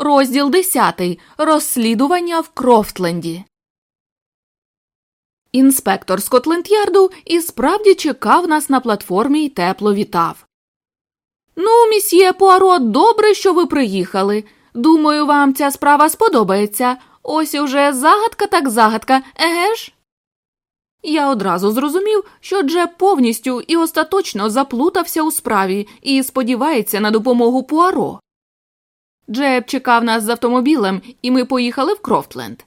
Розділ 10. Розслідування в Крофтленді. Інспектор Скотленд-Ярду і справді чекав нас на платформі й тепло вітав. Ну, мсьє Пуаро, добре, що ви приїхали. Думаю, вам ця справа сподобається. Ось уже загадка так загадка, еге ж? Я одразу зрозумів, що Джепп повністю і остаточно заплутався у справі і сподівається на допомогу Пуаро. Джеб чекав нас з автомобілем, і ми поїхали в Крофтленд.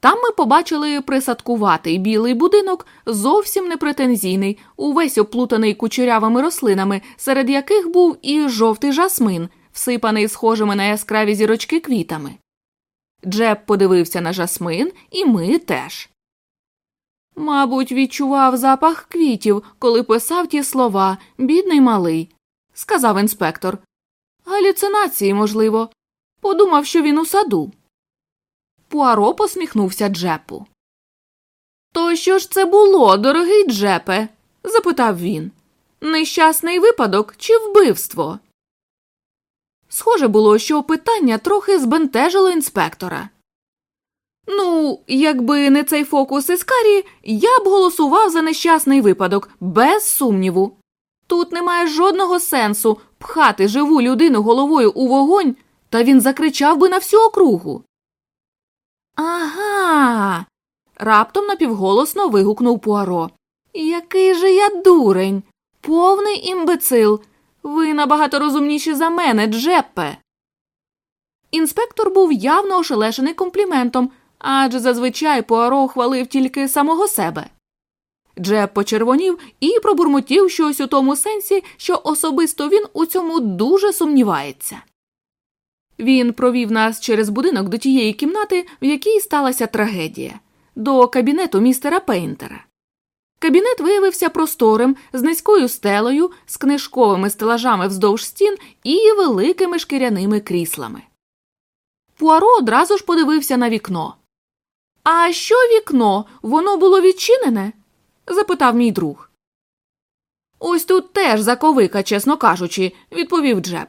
Там ми побачили присадкуватий білий будинок, зовсім непретензійний, увесь оплутаний кучерявими рослинами, серед яких був і жовтий жасмин, всипаний схожими на яскраві зірочки квітами. Джеб подивився на жасмин, і ми теж. Мабуть, відчував запах квітів, коли писав ті слова, бідний малий, сказав інспектор. Галюцинації, можливо. Подумав, що він у саду. Пуаро посміхнувся Джепу. То що ж це було, дорогий Джепе? запитав він. Нещасний випадок чи вбивство? Схоже було, що питання трохи збентежило інспектора. Ну, якби не цей фокус із Карі, я б голосував за нещасний випадок, без сумніву. Тут немає жодного сенсу пхати живу людину головою у вогонь, та він закричав би на всю округу. Ага. раптом напівголосно вигукнув Пуаро. Який же я дурень, повний імбецил. Ви набагато розумніші за мене, Джеппе. Інспектор був явно ошелешений компліментом, адже зазвичай Пуаро хвалив тільки самого себе. Джеб почервонів і пробурмотів щось у тому сенсі, що особисто він у цьому дуже сумнівається. Він провів нас через будинок до тієї кімнати, в якій сталася трагедія, до кабінету містера Пейнтера. Кабінет виявився просторим, з низькою стелею, з книжковими стелажами вздовж стін і великими шкіряними кріслами. Пуаро одразу ж подивився на вікно. А що вікно? Воно було відчинене? Запитав мій друг. Ось тут теж заковика, чесно кажучи, відповів Джеб.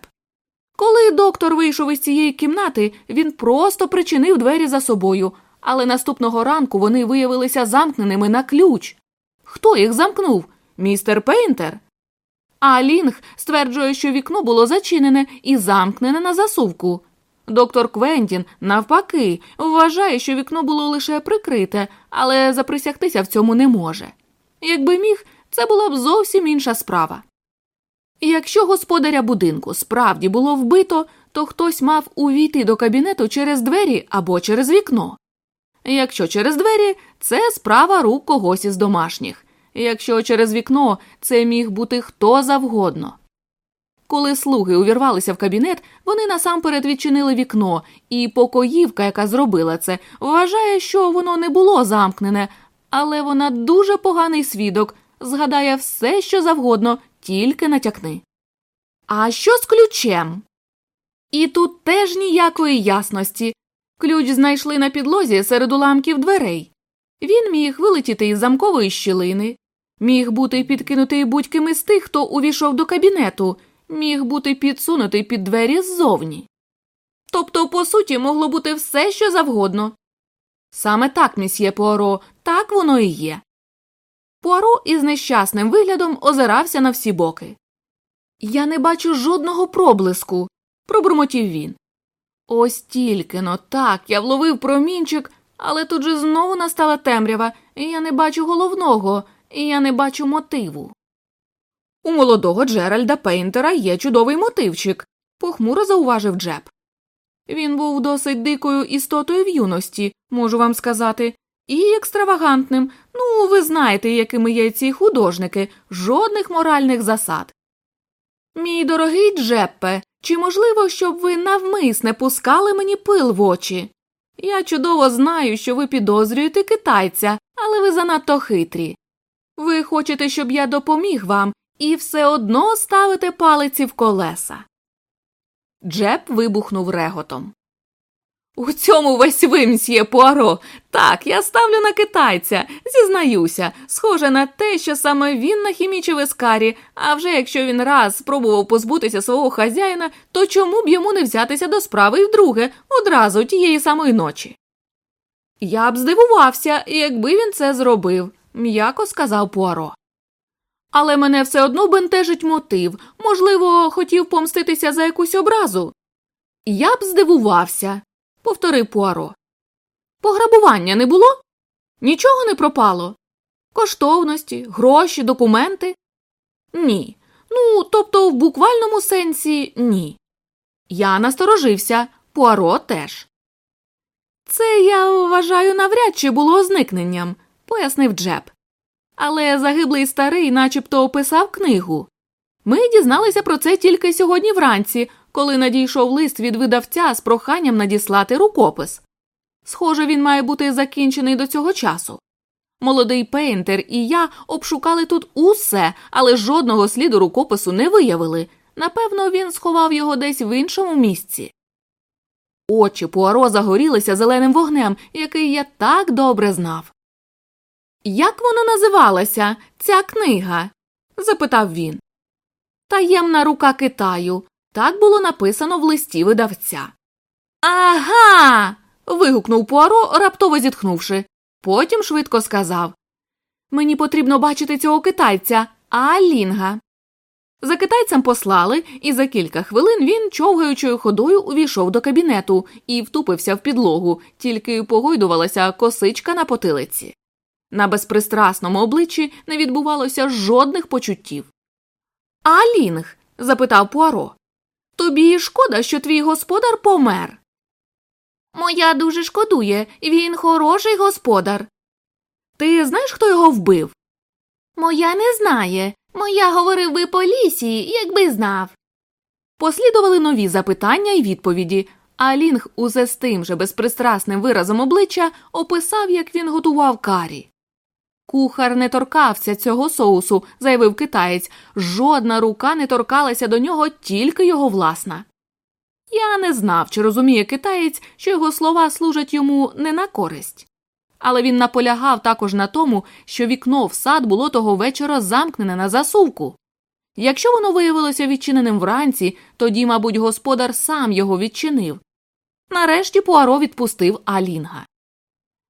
Коли доктор вийшов із цієї кімнати, він просто причинив двері за собою, але наступного ранку вони виявилися замкненими на ключ. Хто їх замкнув? Містер Пейнтер? А Лінг стверджує, що вікно було зачинене і замкнене на засувку. Доктор Квентін, навпаки, вважає, що вікно було лише прикрите, але заприсягтися в цьому не може. Якби міг, це була б зовсім інша справа. Якщо господаря будинку справді було вбито, то хтось мав увійти до кабінету через двері або через вікно. Якщо через двері, це справа рук когось із домашніх, якщо через вікно це міг бути хто завгодно. Коли слуги увірвалися в кабінет, вони насамперед відчинили вікно, і покоївка, яка зробила це, вважає, що воно не було замкнене, але вона дуже поганий свідок, згадає все, що завгодно, тільки натякни. А що з ключем? І тут теж ніякої ясності. Ключ знайшли на підлозі серед уламків дверей. Він міг вилетіти із замкової щілини, міг бути підкинутий будь-ким із тих, хто увійшов до кабінету, міг бути підсунутий під двері ззовні. Тобто, по суті, могло бути все, що завгодно. Саме так, місьє Пуаро, так воно і є. Пуаро із нещасним виглядом озирався на всі боки. Я не бачу жодного проблиску, пробурмотів він. Ось тільки но так я вловив промінчик, але тут же знову настала темрява, і я не бачу головного, і я не бачу мотиву. У молодого Джеральда Пейнтера є чудовий мотивчик, похмуро зауважив Джеб. Він був досить дикою істотою в юності, можу вам сказати, і екстравагантним. Ну, ви знаєте, якими є ці художники, жодних моральних засад. Мій дорогий Джеппе, чи можливо, щоб ви навмисне пускали мені пил в очі? Я чудово знаю, що ви підозрюєте китайця, але ви занадто хитрі. Ви хочете, щоб я допоміг вам, і все одно ставите палиці в колеса. Джеб вибухнув реготом. У цьому весь вимсьє Пуаро. Так, я ставлю на китайця, зізнаюся, схоже на те, що саме він нахімічив ескарі, а вже якщо він раз спробував позбутися свого хазяїна, то чому б йому не взятися до справи і вдруге, одразу тієї самої ночі? Я б здивувався, якби він це зробив, м'яко сказав Пуаро. Але мене все одно бентежить мотив, можливо, хотів помститися за якусь образу. Я б здивувався, повторив Пуаро. Пограбування не було? Нічого не пропало? Коштовності, гроші, документи? Ні. Ну, тобто, в буквальному сенсі ні. Я насторожився, Пуаро теж. Це, я вважаю, навряд чи було зникненням, пояснив Джеб. Але загиблий старий начебто описав книгу. Ми дізналися про це тільки сьогодні вранці, коли надійшов лист від видавця з проханням надіслати рукопис. Схоже, він має бути закінчений до цього часу. Молодий Пейнтер і я обшукали тут усе, але жодного сліду рукопису не виявили. Напевно, він сховав його десь в іншому місці. Очі Пуаро загорілися зеленим вогнем, який я так добре знав. Як вона називалася, ця книга? запитав він. Таємна рука Китаю. Так було написано в листі видавця. Ага. вигукнув Пуаро, раптово зітхнувши. Потім швидко сказав Мені потрібно бачити цього китайця, Алінга. За китайцем послали, і за кілька хвилин він човгаючою ходою увійшов до кабінету і втупився в підлогу, тільки погойдувалася косичка на потилиці. На безпристрасному обличчі не відбувалося жодних почуттів. Алінг? запитав Пуаро. Тобі шкода, що твій господар помер. Моя дуже шкодує, він хороший господар. Ти знаєш, хто його вбив? Моя не знає. Моя говорив би по лісі, якби знав. Послідували нові запитання і відповіді, а Лінг усе з тим же безпристрасним виразом обличчя описав, як він готував карі. Кухар не торкався цього соусу, заявив китаєць. Жодна рука не торкалася до нього, тільки його власна. Я не знав, чи розуміє китаєць, що його слова служать йому не на користь. Але він наполягав також на тому, що вікно в сад було того вечора замкнене на засувку. Якщо воно виявилося відчиненим вранці, тоді, мабуть, господар сам його відчинив. Нарешті Пуаро відпустив Алінга.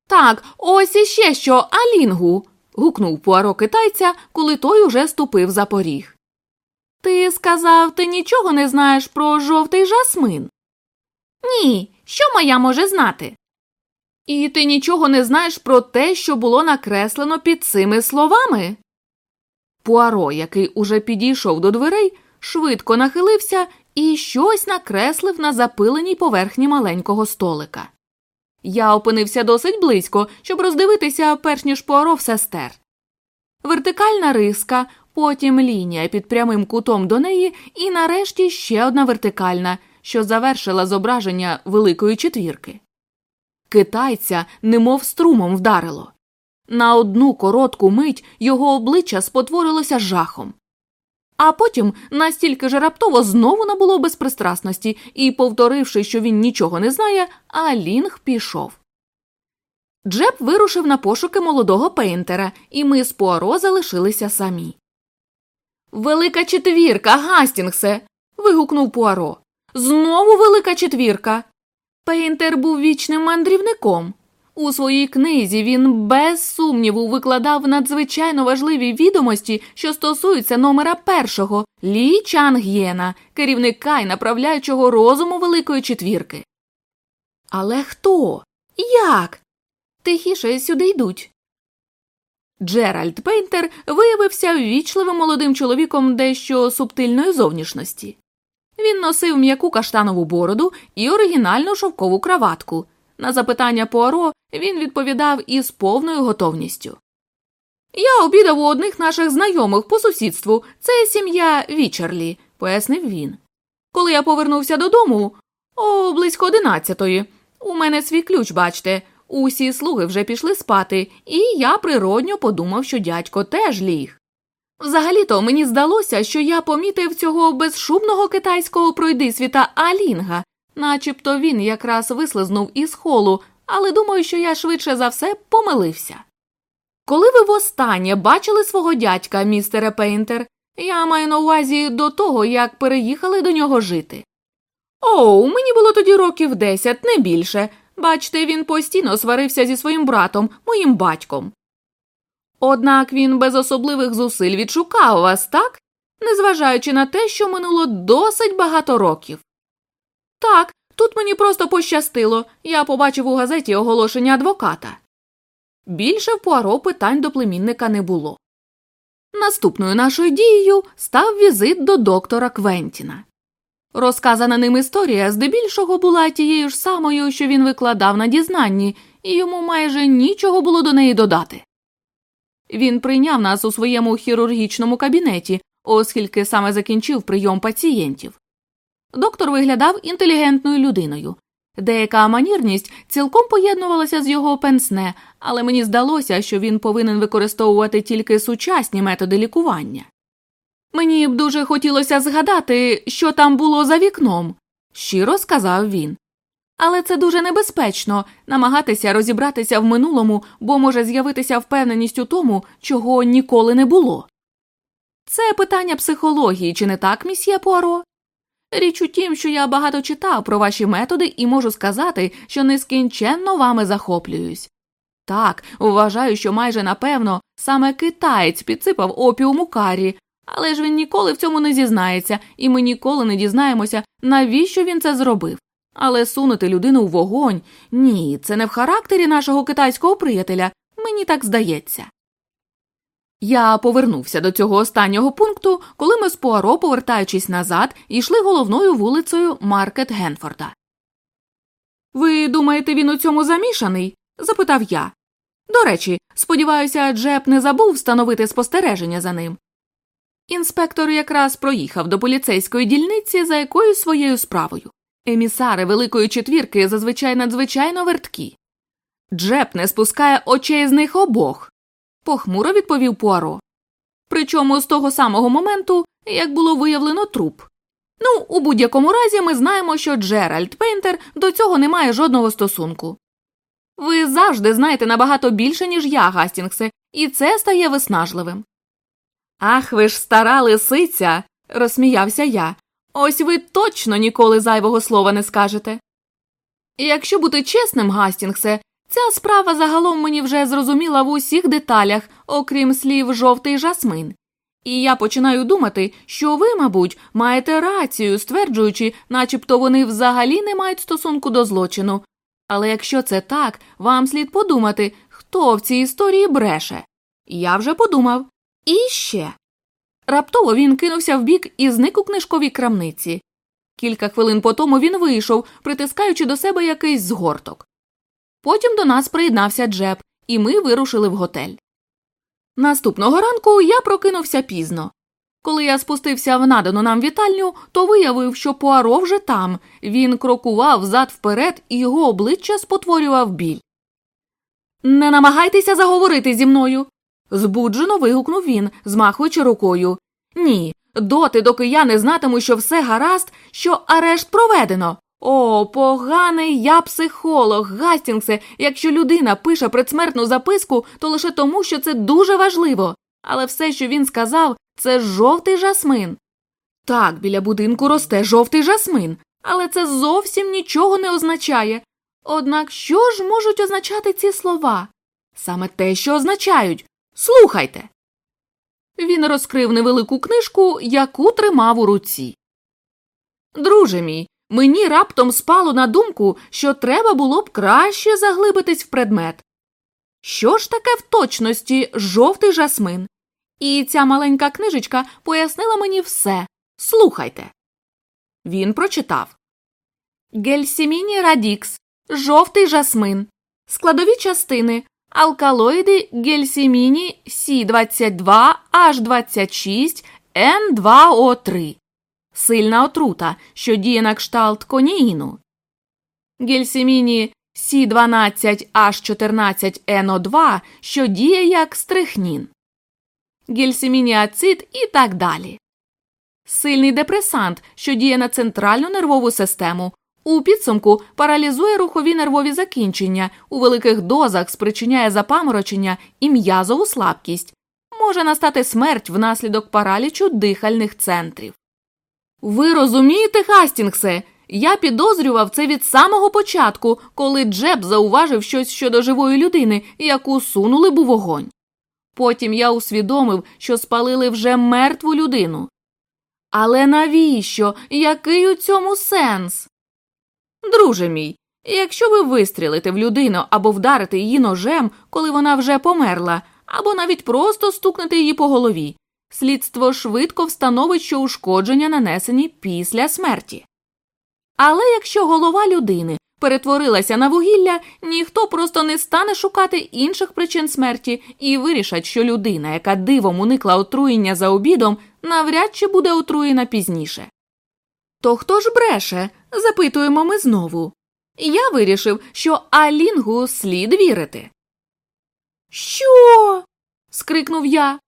Так, ось іще що, Алінгу. гукнув Пуаро китайця, коли той уже ступив за поріг. Ти сказав, ти нічого не знаєш про жовтий жасмин? Ні, що моя може знати? І ти нічого не знаєш про те, що було накреслено під цими словами? Пуаро, який уже підійшов до дверей, швидко нахилився і щось накреслив на запиленій поверхні маленького столика. Я опинився досить близько, щоб роздивитися, перш ніж Пуаро все стер. Вертикальна риска, потім лінія під прямим кутом до неї, і нарешті ще одна вертикальна, що завершила зображення великої четвірки. Китайця немов струмом вдарило. На одну коротку мить його обличчя спотворилося жахом. А потім настільки ж раптово знову набуло безпристрасності і, повторивши, що він нічого не знає, Алінг пішов. Джеб вирушив на пошуки молодого пейнтера, і ми з Пуаро залишилися самі. Велика четвірка, Гастінгсе. вигукнув Пуаро. Знову велика четвірка. Пейнтер був вічним мандрівником. У своїй книзі він без сумніву викладав надзвичайно важливі відомості, що стосуються номера першого Лі Чанг'єна, керівника і направляючого розуму Великої четвірки. Але хто? Як? Тихіше сюди йдуть. Джеральд Пейнтер виявився ввічливим молодим чоловіком дещо субтильної зовнішності. Він носив м'яку каштанову бороду і оригінальну шовкову краватку. На запитання Пуаро він відповідав із повною готовністю. Я обідав у одних наших знайомих по сусідству, це сім'я Вічерлі, пояснив він. Коли я повернувся додому, о близько одинадцятої, у мене свій ключ, бачте, усі слуги вже пішли спати, і я природньо подумав, що дядько теж ліг. Взагалі-то мені здалося, що я помітив цього безшумного китайського пройдисвіта Алінга, начебто він якраз вислизнув із холу, але думаю, що я швидше за все помилився. Коли ви востаннє бачили свого дядька, містере Пейнтер, я маю на увазі до того, як переїхали до нього жити. Оу, мені було тоді років десять, не більше. Бачте, він постійно сварився зі своїм братом, моїм батьком. Однак він без особливих зусиль відшукав вас, так? незважаючи на те, що минуло досить багато років. Так, тут мені просто пощастило, я побачив у газеті оголошення адвоката. Більше в Пуаро питань до племінника не було. Наступною нашою дією став візит до доктора Квентіна. Розказана ним історія здебільшого була тією ж самою, що він викладав на дізнанні, і йому майже нічого було до неї додати. Він прийняв нас у своєму хірургічному кабінеті, оскільки саме закінчив прийом пацієнтів. Доктор виглядав інтелігентною людиною. Деяка манірність цілком поєднувалася з його пенсне, але мені здалося, що він повинен використовувати тільки сучасні методи лікування. Мені б дуже хотілося згадати, що там було за вікном, щиро сказав він. Але це дуже небезпечно намагатися розібратися в минулому, бо може з'явитися впевненість у тому, чого ніколи не було. Це питання психології, чи не так, місьє Пуаро? Річ у тім, що я багато читав про ваші методи і можу сказати, що нескінченно вами захоплююсь. Так, вважаю, що майже напевно саме китаєць підсипав опіум у карі, але ж він ніколи в цьому не зізнається, і ми ніколи не дізнаємося, навіщо він це зробив. Але сунути людину в вогонь ні, це не в характері нашого китайського приятеля, мені так здається. Я повернувся до цього останнього пункту, коли ми з Пуаро, повертаючись назад, йшли головною вулицею Маркет Генфорда. Ви думаєте, він у цьому замішаний? запитав я. До речі, сподіваюся, Джеб не забув встановити спостереження за ним. Інспектор якраз проїхав до поліцейської дільниці за якоюсь своєю справою. Емісари Великої четвірки зазвичай надзвичайно верткі. Джеб не спускає очей з них обох, похмуро відповів Пуаро. Причому з того самого моменту, як було виявлено труп. Ну, у будь-якому разі ми знаємо, що Джеральд Пейнтер до цього не має жодного стосунку. Ви завжди знаєте набагато більше, ніж я, Гастінгсе, і це стає виснажливим. Ах, ви ж стара лисиця, розсміявся я. Ось ви точно ніколи зайвого слова не скажете. Якщо бути чесним, Гастінгсе, ця справа загалом мені вже зрозуміла в усіх деталях, окрім слів жовтий жасмин. І я починаю думати, що ви, мабуть, маєте рацію, стверджуючи, начебто вони взагалі не мають стосунку до злочину. Але якщо це так, вам слід подумати, хто в цій історії бреше. Я вже подумав. І ще. Раптово він кинувся вбік і зник у книжковій крамниці. Кілька хвилин по тому він вийшов, притискаючи до себе якийсь згорток. Потім до нас приєднався Джеб, і ми вирушили в готель. Наступного ранку я прокинувся пізно. Коли я спустився в надану нам вітальню, то виявив, що Пуаро вже там. Він крокував зад вперед, і його обличчя спотворював біль. Не намагайтеся заговорити зі мною. збуджено вигукнув він, змахуючи рукою. Ні, доти, доки я не знатиму, що все гаразд, що арешт проведено. О, поганий я психолог, Гастінгсе, якщо людина пише предсмертну записку, то лише тому, що це дуже важливо. Але все, що він сказав, це жовтий жасмин. Так, біля будинку росте жовтий жасмин, але це зовсім нічого не означає. Однак що ж можуть означати ці слова? Саме те, що означають. Слухайте. Він розкрив невелику книжку, яку тримав у руці. Друже мій, Мені раптом спало на думку, що треба було б краще заглибитись в предмет. Що ж таке в точності жовтий жасмин? І ця маленька книжечка пояснила мені все. Слухайте. Він прочитав Гельсіміні Радікс. Жовтий жасмин. Складові частини алкалоїди гельсіміні С22H26N2O3 сильна отрута, що діє на кшталт коніїну. Гельсіміні Сі 12 h 14 НО 2 що діє як стрихнін гельсімініацид і так далі. Сильний депресант, що діє на центральну нервову систему, У підсумку паралізує рухові нервові закінчення, у великих дозах спричиняє запаморочення і м'язову слабкість. Може настати смерть внаслідок паралічу дихальних центрів. Ви розумієте, Хастінгсе? Я підозрював це від самого початку, коли Джеб зауважив щось щодо живої людини, яку сунули б у вогонь. Потім я усвідомив, що спалили вже мертву людину. Але навіщо? Який у цьому сенс? Друже мій, якщо ви вистрілите в людину або вдарите її ножем, коли вона вже померла, або навіть просто стукнете її по голові, слідство швидко встановить, що ушкодження нанесені після смерті. Але якщо голова людини перетворилася на вугілля, ніхто просто не стане шукати інших причин смерті і вирішать, що людина, яка дивом уникла отруєння за обідом, навряд чи буде отруєна пізніше. То хто ж бреше? запитуємо ми знову. Я вирішив, що Алінгу слід вірити. Що? скрикнув я.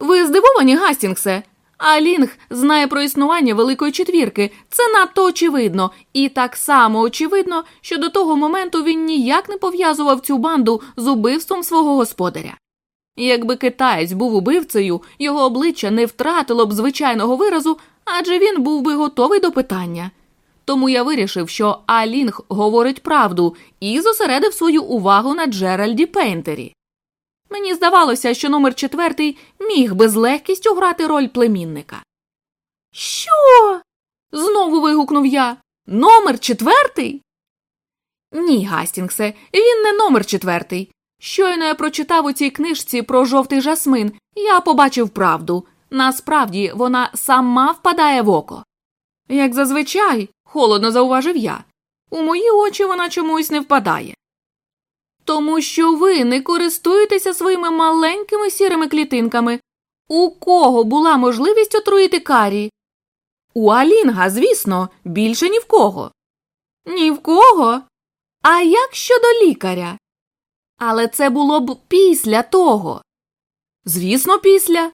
Ви здивовані, Гастінгсе? Алінг знає про існування Великої четвірки, це надто очевидно, і так само очевидно, що до того моменту він ніяк не пов'язував цю банду з убивством свого господаря. Якби китаєць був убивцею, його обличчя не втратило б звичайного виразу, адже він був би готовий до питання. Тому я вирішив, що Алінг говорить правду і зосередив свою увагу на Джеральді Пейнтері. Мені здавалося, що номер четвертий міг би з легкістю грати роль племінника. Що? знову вигукнув я. Номер четвертий? Ні, Гастінгсе, він не номер четвертий. Щойно я прочитав у цій книжці про жовтий жасмин, я побачив правду. Насправді вона сама впадає в око. Як зазвичай, холодно зауважив я, у мої очі вона чомусь не впадає. Тому що ви не користуєтеся своїми маленькими сірими клітинками. У кого була можливість отруїти карі? У Алінга, звісно, більше ні в кого. Ні в кого? А як щодо лікаря? Але це було б після того. Звісно, після.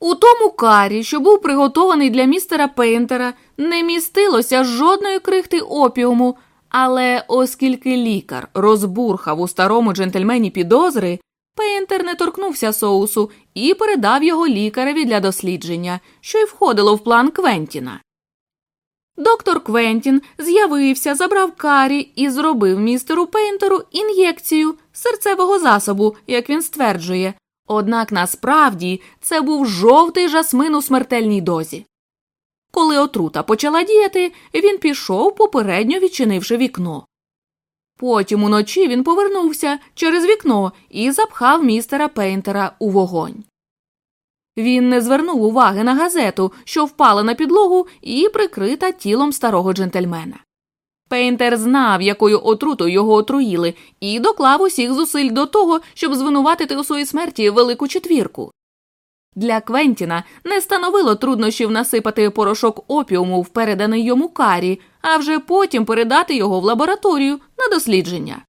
У тому карі, що був приготований для містера Пейнтера, не містилося жодної крихти опіуму, але оскільки лікар розбурхав у старому джентльмені підозри, Пейнтер не торкнувся соусу і передав його лікареві для дослідження, що й входило в план Квентіна. Доктор Квентін з'явився, забрав карі і зробив містеру Пейнтеру ін'єкцію серцевого засобу, як він стверджує. Однак насправді це був жовтий жасмин у смертельній дозі. Коли отрута почала діяти, він пішов, попередньо відчинивши вікно. Потім уночі він повернувся через вікно і запхав містера Пейнтера у вогонь. Він не звернув уваги на газету, що впала на підлогу і прикрита тілом старого джентльмена. Пейнтер знав, якою отрутою його отруїли, і доклав усіх зусиль до того, щоб звинуватити у своїй смерті велику четвірку. Для Квентіна не становило труднощів насипати порошок опіуму в переданий йому карі, а вже потім передати його в лабораторію на дослідження.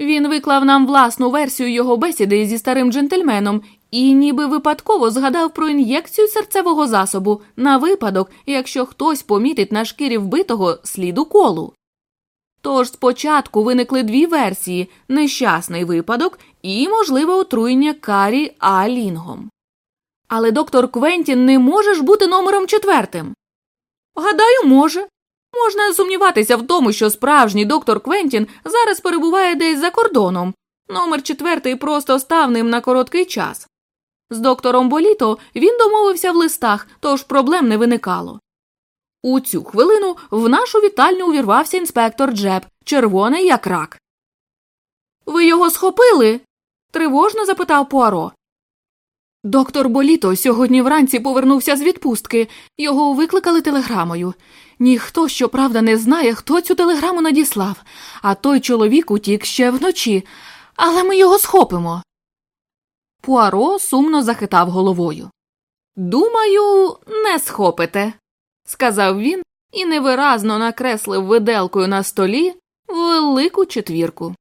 Він виклав нам власну версію його бесіди зі старим джентльменом і ніби випадково згадав про ін'єкцію серцевого засобу на випадок, якщо хтось помітить на шкірі вбитого слід уколу. Тож спочатку виникли дві версії нещасний випадок і можливе отруєння карі алінгом. Але доктор Квентін не може ж бути номером четвертим. Гадаю, може. Можна сумніватися в тому, що справжній доктор Квентін зараз перебуває десь за кордоном. Номер четвертий просто став ним на короткий час. З доктором Боліто він домовився в листах, тож проблем не виникало. У цю хвилину в нашу вітальню увірвався інспектор Джеб, червоний як рак. Ви його схопили? тривожно запитав Пуаро. Доктор Боліто сьогодні вранці повернувся з відпустки. Його викликали телеграмою. Ніхто, щоправда, не знає, хто цю телеграму надіслав, а той чоловік утік ще вночі, але ми його схопимо. Пуаро сумно захитав головою. Думаю, не схопите, сказав він і невиразно накреслив виделкою на столі велику четвірку.